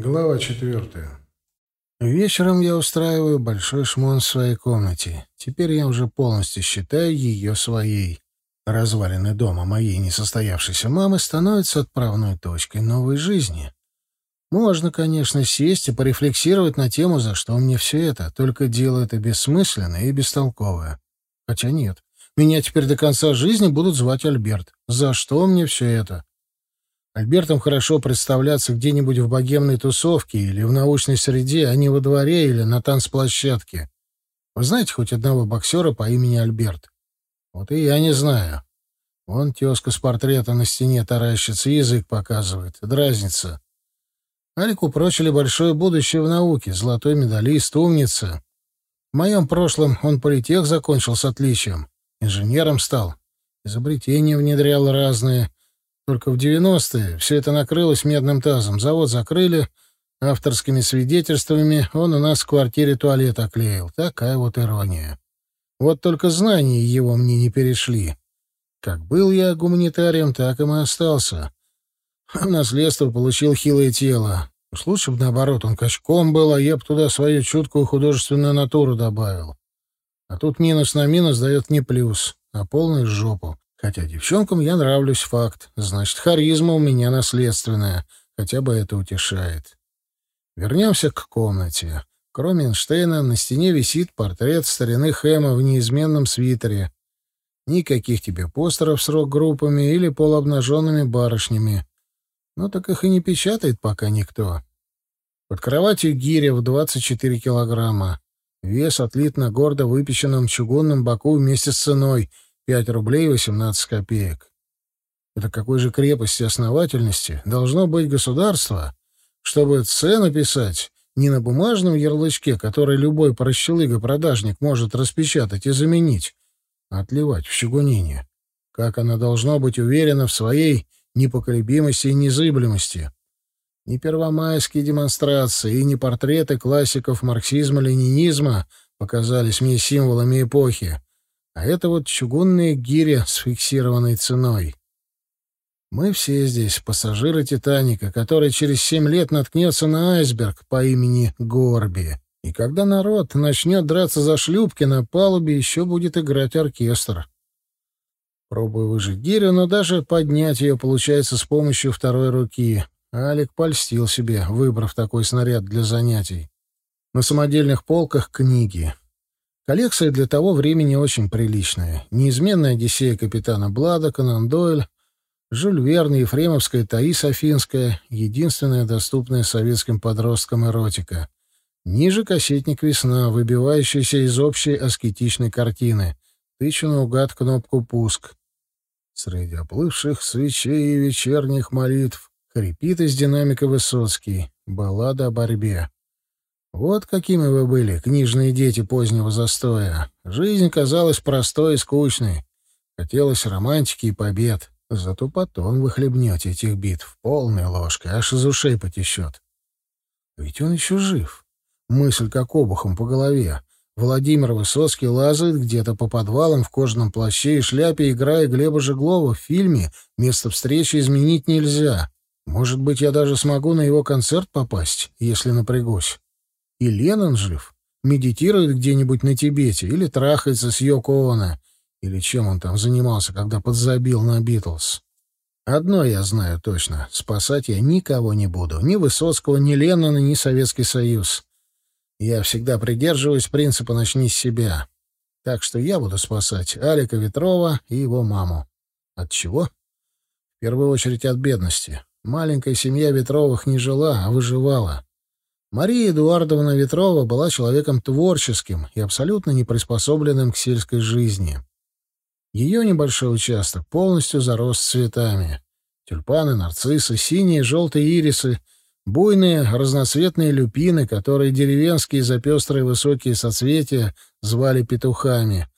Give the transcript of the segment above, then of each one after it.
Глава четвертая. Вечером я устраиваю большой шмон в своей комнате. Теперь я уже полностью считаю ее своей. Развалины дома моей несостоявшейся мамы становятся отправной точкой новой жизни. Можно, конечно, сесть и порефлексировать на тему, за что мне все это, только дело это бессмысленное и бестолковое. Хотя нет, меня теперь до конца жизни будут звать Альберт. За что мне все это? Альбертам хорошо представляться где-нибудь в богемной тусовке или в научной среде, а не во дворе или на танцплощадке. Вы знаете хоть одного боксера по имени Альберт? Вот и я не знаю. Вон тезка с портрета на стене таращится, язык показывает, дразнится. Алику прочили большое будущее в науке, золотой медалист, умница. В моем прошлом он политех закончил с отличием, инженером стал, изобретения внедрял разные — только в 90-е все это накрылось медным тазом. Завод закрыли, авторскими свидетельствами он у нас в квартире туалет оклеил. Такая вот ирония. Вот только знания его мне не перешли. Как был я гуманитарием, так им и остался. А наследство получил хилое тело. Уж лучше бы, наоборот, он качком был, а я бы туда свою чуткую художественную натуру добавил. А тут минус на минус дает не плюс, а полную жопу. Хотя девчонкам я нравлюсь, факт. Значит, харизма у меня наследственная. Хотя бы это утешает. Вернемся к комнате. Кроме Эйнштейна на стене висит портрет старины Хэма в неизменном свитере. Никаких тебе постеров с рок-группами или полуобнаженными барышнями. Ну так их и не печатает пока никто. Под кроватью гиря в 24 килограмма. Вес отлит на гордо выпеченном чугунном боку вместе с ценой — Пять рублей восемнадцать копеек. Это какой же крепости основательности должно быть государство, чтобы цену писать не на бумажном ярлычке, который любой прощелыга-продажник может распечатать и заменить, а отливать в щегунине. Как она должно быть уверена в своей непоколебимости и незыблемости. Ни первомайские демонстрации и ни портреты классиков марксизма-ленинизма показались мне символами эпохи, а это вот чугунные гири с фиксированной ценой. Мы все здесь пассажиры «Титаника», который через семь лет наткнется на айсберг по имени Горби. И когда народ начнет драться за шлюпки, на палубе еще будет играть оркестр. Пробую выжить гирю, но даже поднять ее получается с помощью второй руки. Алик польстил себе, выбрав такой снаряд для занятий. На самодельных полках книги. Коллекция для того времени очень приличная. Неизменная Одиссея капитана Блада, Конан Дойль, Жюль Верн, Ефремовская Таис Афинская, единственная доступная советским подросткам эротика. Ниже кассетник «Весна», выбивающийся из общей аскетичной картины. Тычу наугад кнопку «Пуск». Среди оплывших свечей и вечерних молитв хрипит из динамика Высоцкий. Баллада о борьбе. Вот какими вы были, книжные дети позднего застоя. Жизнь казалась простой и скучной. Хотелось романтики и побед. Зато потом вы хлебнете этих битв полной ложкой, аж из ушей потечет. Ведь он еще жив. Мысль как обухом по голове. Владимир Высоцкий лазает где-то по подвалам в кожаном плаще и шляпе, играя Глеба Жеглова в фильме «Место встречи изменить нельзя». Может быть, я даже смогу на его концерт попасть, если напрягусь. И Леннон жив. Медитирует где-нибудь на Тибете или трахается с Йоко Оно. Или чем он там занимался, когда подзабил на Битлз. Одно я знаю точно. Спасать я никого не буду. Ни Высоцкого, ни Леннона, ни Советский Союз. Я всегда придерживаюсь принципа «начни с себя». Так что я буду спасать Алика Ветрова и его маму. От чего? В первую очередь от бедности. Маленькая семья Ветровых не жила, а выживала. Мария Эдуардовна Ветрова была человеком творческим и абсолютно не приспособленным к сельской жизни. Ее небольшой участок полностью зарос цветами. Тюльпаны, нарциссы, синие желтые ирисы, буйные разноцветные люпины, которые деревенские за пестрые высокие соцветия звали петухами.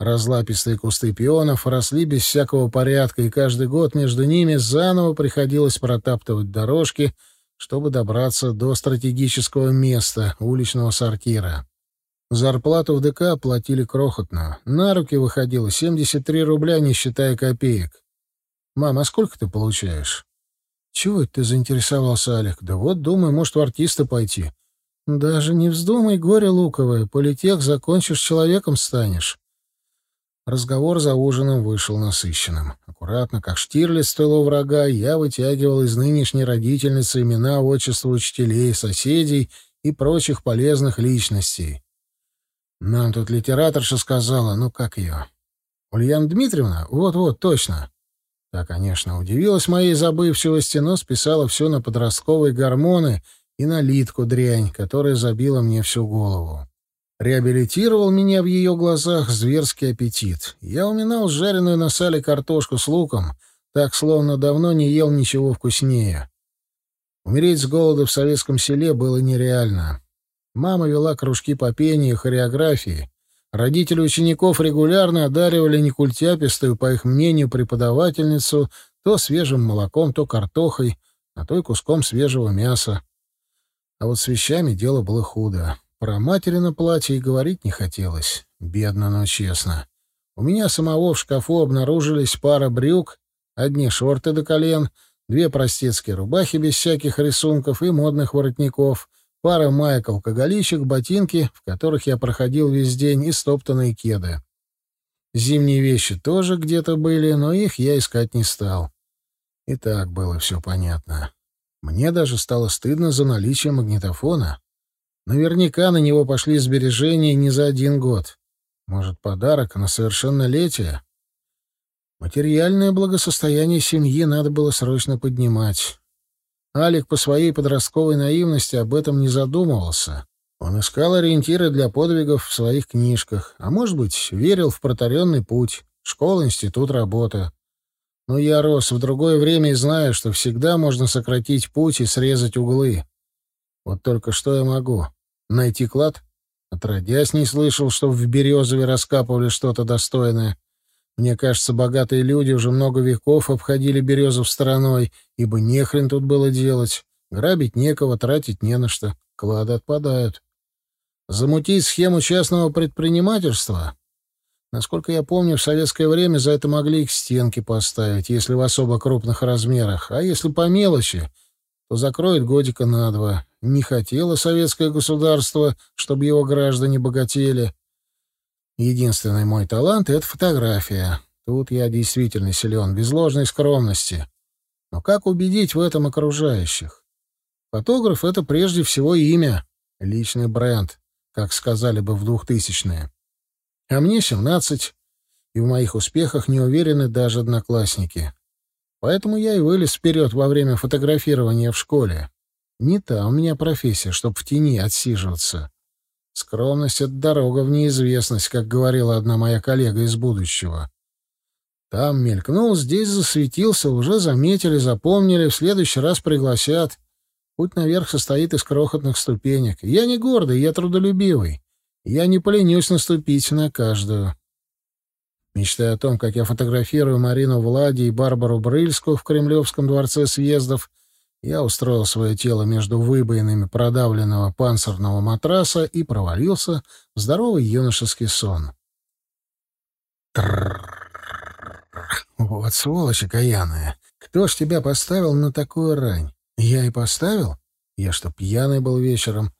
Разлапистые кусты пионов росли без всякого порядка, и каждый год между ними заново приходилось протаптывать дорожки — чтобы добраться до стратегического места уличного сортира. Зарплату в ДК платили крохотно. На руки выходило 73 рубля, не считая копеек. «Мам, а сколько ты получаешь?» «Чего это ты заинтересовался, Алик? Да вот, думаю, может, в артисты пойти». «Даже не вздумай, горе луковое. Политех закончишь, человеком станешь». Разговор за ужином вышел насыщенным. Аккуратно, как Штирлиц стоило врага, я вытягивал из нынешней родительницы имена, отчества учителей, соседей и прочих полезных личностей. Нам тут литераторша сказала, ну как ее? Ульяна Дмитриевна? Вот-вот, точно. Та, конечно, удивилась моей забывчивости, но списала все на подростковые гормоны и на литку дрянь, которая забила мне всю голову. Реабилитировал меня в ее глазах зверский аппетит. Я уминал жареную на сале картошку с луком, так, словно давно не ел ничего вкуснее. Умереть с голода в советском селе было нереально. Мама вела кружки по пению и хореографии. Родители учеников регулярно одаривали некультяпистую, по их мнению, преподавательницу то свежим молоком, то картохой, а то и куском свежего мяса. А вот с вещами дело было худо. Про матери на платье и говорить не хотелось. Бедно, но честно. У меня самого в шкафу обнаружились пара брюк, одни шорты до колен, две простецкие рубахи без всяких рисунков и модных воротников, пара маек алкоголичек, ботинки, в которых я проходил весь день, и стоптанные кеды. Зимние вещи тоже где-то были, но их я искать не стал. И так было все понятно. Мне даже стало стыдно за наличие магнитофона. Наверняка на него пошли сбережения не за один год. Может, подарок на совершеннолетие? Материальное благосостояние семьи надо было срочно поднимать. Алик по своей подростковой наивности об этом не задумывался. Он искал ориентиры для подвигов в своих книжках, а, может быть, верил в протаренный путь — школа, институт, работа. Но я рос в другое время и знаю, что всегда можно сократить путь и срезать углы. Вот только что я могу? Найти клад? Отродясь не слышал, что в Березове раскапывали что-то достойное. Мне кажется, богатые люди уже много веков обходили Березов стороной, ибо нехрен тут было делать. Грабить некого, тратить не на что. Клады отпадают. Замутить схему частного предпринимательства? Насколько я помню, в советское время за это могли их стенки поставить, если в особо крупных размерах, а если по мелочи, то закроет годика на два. Не хотело советское государство, чтобы его граждане богатели. Единственный мой талант — это фотография. Тут я действительно силен, без ложной скромности. Но как убедить в этом окружающих? Фотограф — это прежде всего имя, личный бренд, как сказали бы в двухтысячные. А мне семнадцать, и в моих успехах не уверены даже одноклассники. Поэтому я и вылез вперед во время фотографирования в школе. Не та у меня профессия, чтоб в тени отсиживаться. Скромность — это дорога в неизвестность, как говорила одна моя коллега из будущего. Там мелькнул, здесь засветился, уже заметили, запомнили, в следующий раз пригласят. Путь наверх состоит из крохотных ступенек. Я не гордый, я трудолюбивый. Я не поленюсь наступить на каждую. Мечтая о том, как я фотографирую Марину Влади и Барбару Брыльскую в Кремлевском дворце съездов, я устроил свое тело между выбоинами продавленного панцирного матраса и провалился в здоровый юношеский сон. Вот сволочь окаянная. Кто ж тебя поставил на такую рань? Я и поставил? Я что, пьяный был вечером?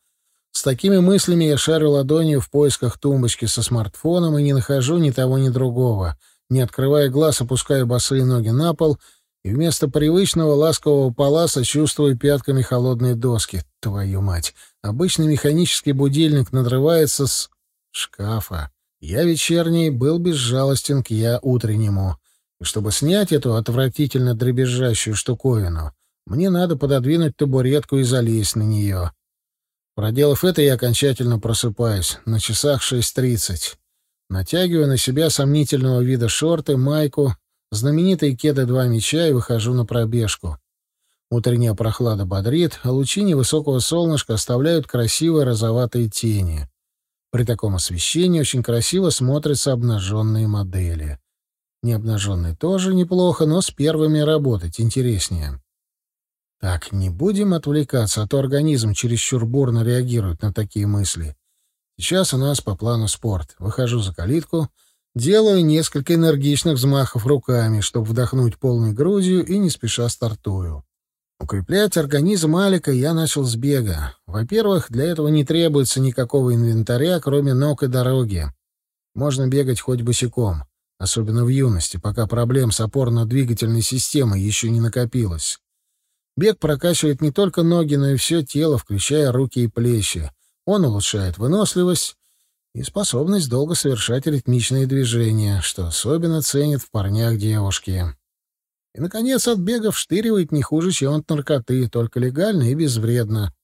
С такими мыслями я шарю ладонью в поисках тумбочки со смартфоном и не нахожу ни того, ни другого. Не открывая глаз, опускаю босые ноги на пол — и вместо привычного ласкового паласа чувствую пятками холодные доски. Твою мать! Обычный механический будильник надрывается с шкафа. Я вечерний был безжалостен к я утреннему. И чтобы снять эту отвратительно дребезжащую штуковину, мне надо пододвинуть табуретку и залезть на нее. Проделав это, я окончательно просыпаюсь. На часах 6.30. Натягиваю на себя сомнительного вида шорты, майку, знаменитые кеды «Два меча» и выхожу на пробежку. Утренняя прохлада бодрит, а лучи невысокого солнышка оставляют красивые розоватые тени. При таком освещении очень красиво смотрятся обнаженные модели. Необнаженные тоже неплохо, но с первыми работать интереснее. Так, не будем отвлекаться, а то организм чересчур бурно реагирует на такие мысли. Сейчас у нас по плану спорт. Выхожу за калитку — Делаю несколько энергичных взмахов руками, чтобы вдохнуть полной грудью и не спеша стартую. Укреплять организм Алика я начал с бега. Во-первых, для этого не требуется никакого инвентаря, кроме ног и дороги. Можно бегать хоть босиком, особенно в юности, пока проблем с опорно-двигательной системой еще не накопилось. Бег прокачивает не только ноги, но и все тело, включая руки и плечи. Он улучшает выносливость и способность долго совершать ритмичные движения, что особенно ценят в парнях девушки. И, наконец, от бега вштыривает не хуже, чем от наркоты, только легально и безвредно.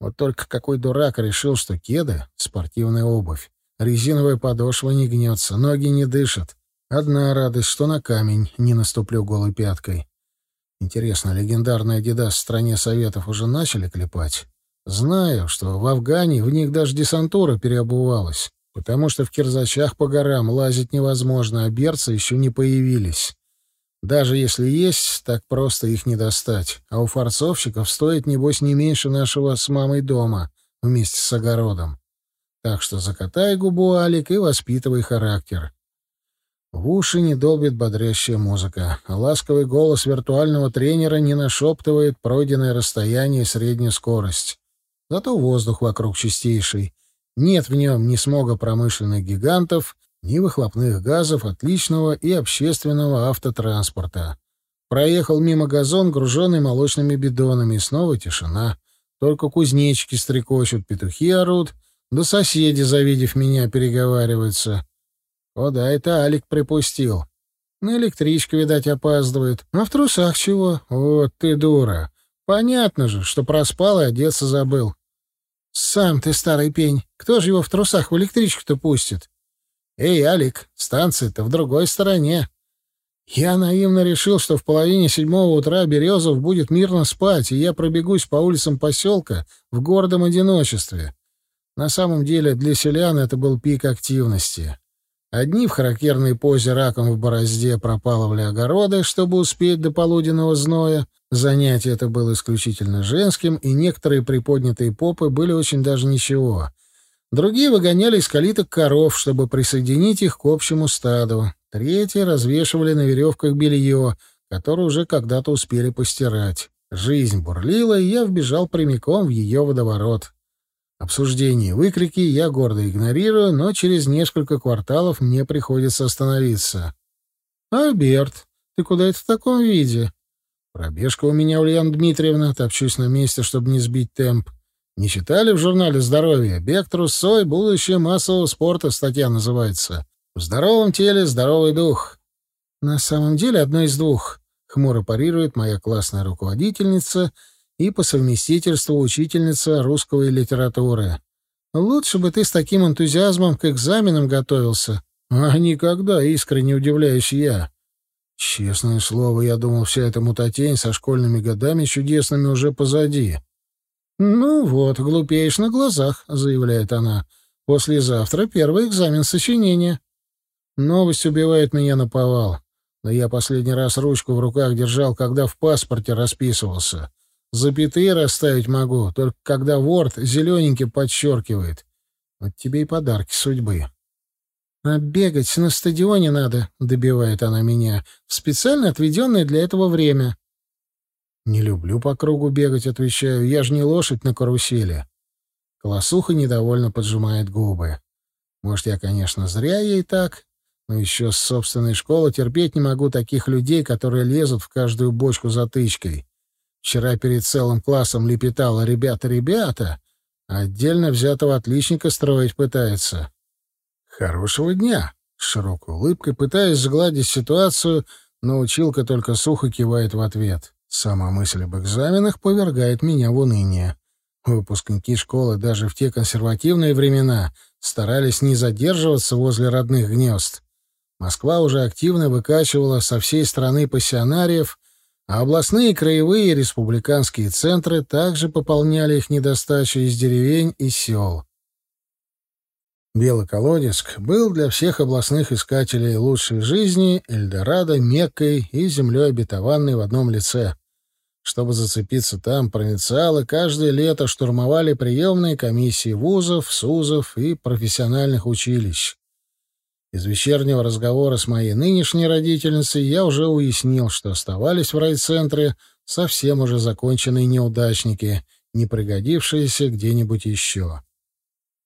Вот только какой дурак решил, что кеды — спортивная обувь. Резиновая подошва не гнется, ноги не дышат. Одна радость, что на камень не наступлю голой пяткой. Интересно, легендарный Адидас в стране Советов уже начали клепать? Знаю, что в Афгане в них даже десантура переобувалась, потому что в кирзачах по горам лазить невозможно, а берцы еще не появились. Даже если есть, так просто их не достать. А у форцовщиков стоит, небось, не меньше нашего с мамой дома вместе с огородом. Так что закатай губу, Алик, и воспитывай характер. В уши не долбит бодрящая музыка, ласковый голос виртуального тренера не нашептывает пройденное расстояние и среднюю скорость. Зато воздух вокруг чистейший. Нет в нем ни смога промышленных гигантов, ни выхлопных газов отличного и общественного автотранспорта. Проехал мимо газон, груженный молочными бидонами, и снова тишина. Только кузнечики стрекочут, петухи орут, да соседи, завидев меня, переговариваются. О да, это Алик припустил. На электричку, видать, опаздывает. А в трусах чего? Вот ты дура. Понятно же, что проспал и одеться забыл. Сам ты старый пень. Кто же его в трусах в электричку-то пустит? Эй, Алик, станция-то в другой стороне. Я наивно решил, что в половине седьмого утра Березов будет мирно спать, и я пробегусь по улицам поселка в гордом одиночестве. На самом деле для селян это был пик активности. Одни в характерной позе раком в борозде пропалывали огороды, чтобы успеть до полуденного зноя. Занятие это было исключительно женским, и некоторые приподнятые попы были очень даже ничего. Другие выгоняли из калиток коров, чтобы присоединить их к общему стаду. Третьи развешивали на веревках белье, которое уже когда-то успели постирать. Жизнь бурлила, и я вбежал прямиком в ее водоворот. Обсуждение и выкрики я гордо игнорирую, но через несколько кварталов мне приходится остановиться. «Альберт, ты куда это в таком виде?» «Пробежка у меня, Ульяна Дмитриевна, топчусь на месте, чтобы не сбить темп. Не читали в журнале «Здоровье»? «Бег трусой. Будущее массового спорта» статья называется. «В здоровом теле здоровый дух». «На самом деле одно из двух», — хмуро парирует моя классная руководительница — и по совместительству учительница русской литературы. Лучше бы ты с таким энтузиазмом к экзаменам готовился. А никогда, искренне удивляюсь я. Честное слово, я думал, вся эта мутатень со школьными годами чудесными уже позади. «Ну вот, глупеешь на глазах», — заявляет она. «Послезавтра первый экзамен сочинения». Новость убивает меня на повал. Но я последний раз ручку в руках держал, когда в паспорте расписывался. Запятые расставить могу, только когда Word зелененький подчеркивает. Вот тебе и подарки судьбы. «А бегать на стадионе надо», — добивает она меня, — «в специально отведенное для этого время». «Не люблю по кругу бегать», — отвечаю, — «я же не лошадь на карусели». Колосуха недовольно поджимает губы. Может, я, конечно, зря ей так, но еще с собственной школы терпеть не могу таких людей, которые лезут в каждую бочку затычкой. Вчера перед целым классом лепетала «Ребята, ребята!» отдельно взятого отличника строить пытается. «Хорошего дня!» — с широкой улыбкой, пытаясь сгладить ситуацию, но училка только сухо кивает в ответ. Сама мысль об экзаменах повергает меня в уныние. Выпускники школы даже в те консервативные времена старались не задерживаться возле родных гнезд. Москва уже активно выкачивала со всей страны пассионариев, а областные, краевые и республиканские центры также пополняли их недостачу из деревень и сел. Белоколодецк был для всех областных искателей лучшей жизни Эльдорадо, Меккой и землей обетованной в одном лице. Чтобы зацепиться там, провинциалы каждое лето штурмовали приемные комиссии вузов, СУЗов и профессиональных училищ. Из вечернего разговора с моей нынешней родительницей я уже уяснил, что оставались в райцентре Совсем уже законченные неудачники, не пригодившиеся где-нибудь еще.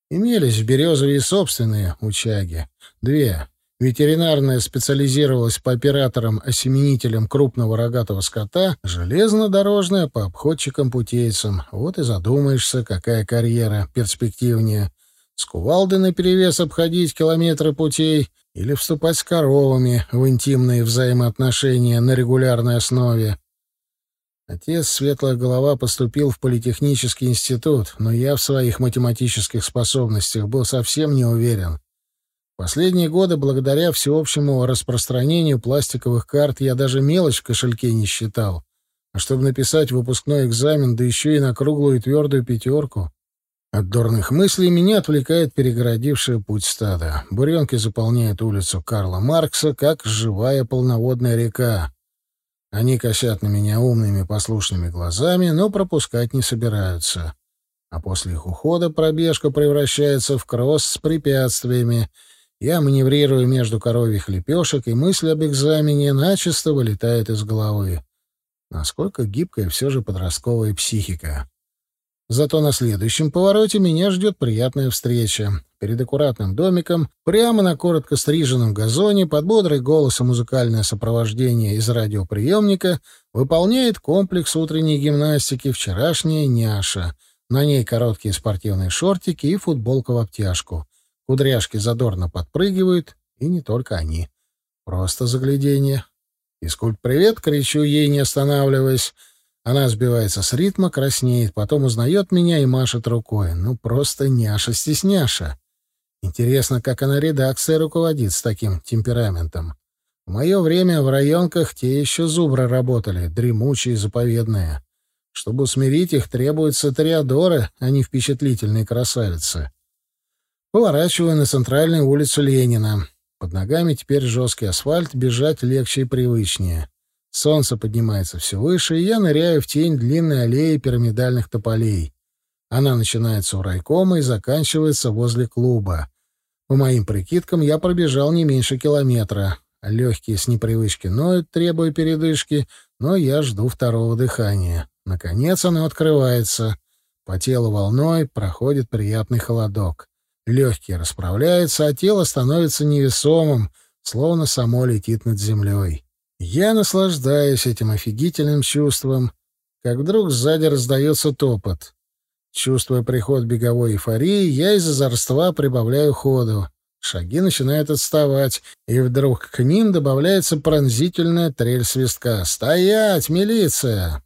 Имелись в Березове и собственные учаги. Две. Ветеринарная специализировалась по операторам-осеменителям крупного рогатого скота, железнодорожная — по обходчикам-путейцам. Вот и задумаешься, какая карьера перспективнее. С кувалдой наперевес обходить километры путей или вступать с коровами в интимные взаимоотношения на регулярной основе. Отец, светлая голова, поступил в политехнический институт, но я в своих математических способностях был совсем не уверен. Последние годы, благодаря всеобщему распространению пластиковых карт, я даже мелочь в кошельке не считал. А чтобы написать выпускной экзамен, да еще и на круглую и твердую пятерку... От дурных мыслей меня отвлекает перегородившая путь стада. Буренки заполняют улицу Карла Маркса, как живая полноводная река. Они косят на меня умными послушными глазами, но пропускать не собираются. А после их ухода пробежка превращается в кросс с препятствиями — я маневрирую между коровьих лепешек, и мысль об экзамене начисто вылетает из головы. Насколько гибкая все же подростковая психика. Зато на следующем повороте меня ждет приятная встреча. Перед аккуратным домиком, прямо на коротко стриженном газоне, под бодрый голос и музыкальное сопровождение из радиоприемника выполняет комплекс утренней гимнастики вчерашняя няша. На ней короткие спортивные шортики и футболка в обтяжку. Кудряшки задорно подпрыгивают, и не только они. Просто загляденье. «Физкульт, привет!» — кричу ей, не останавливаясь. Она сбивается с ритма, краснеет, потом узнает меня и машет рукой. Ну, просто няша-стесняша. Интересно, как она редакцией руководит с таким темпераментом. В мое время в районках те еще зубры работали, дремучие, заповедные. Чтобы усмирить их, требуются триадоры, а не впечатлительные красавицы. Поворачиваю на центральную улицу Ленина. Под ногами теперь жесткий асфальт, бежать легче и привычнее. Солнце поднимается все выше, и я ныряю в тень длинной аллеи пирамидальных тополей. Она начинается у райкома и заканчивается возле клуба. По моим прикидкам, я пробежал не меньше километра. Легкие с непривычки ноют, требуя передышки, но я жду второго дыхания. Наконец оно открывается. По телу волной проходит приятный холодок. Легкие расправляются, а тело становится невесомым, словно само летит над землей. Я наслаждаюсь этим офигительным чувством, как вдруг сзади раздается топот. Чувствуя приход беговой эйфории, я из озорства прибавляю ходу. Шаги начинают отставать, и вдруг к ним добавляется пронзительная трель свистка. «Стоять, милиция!»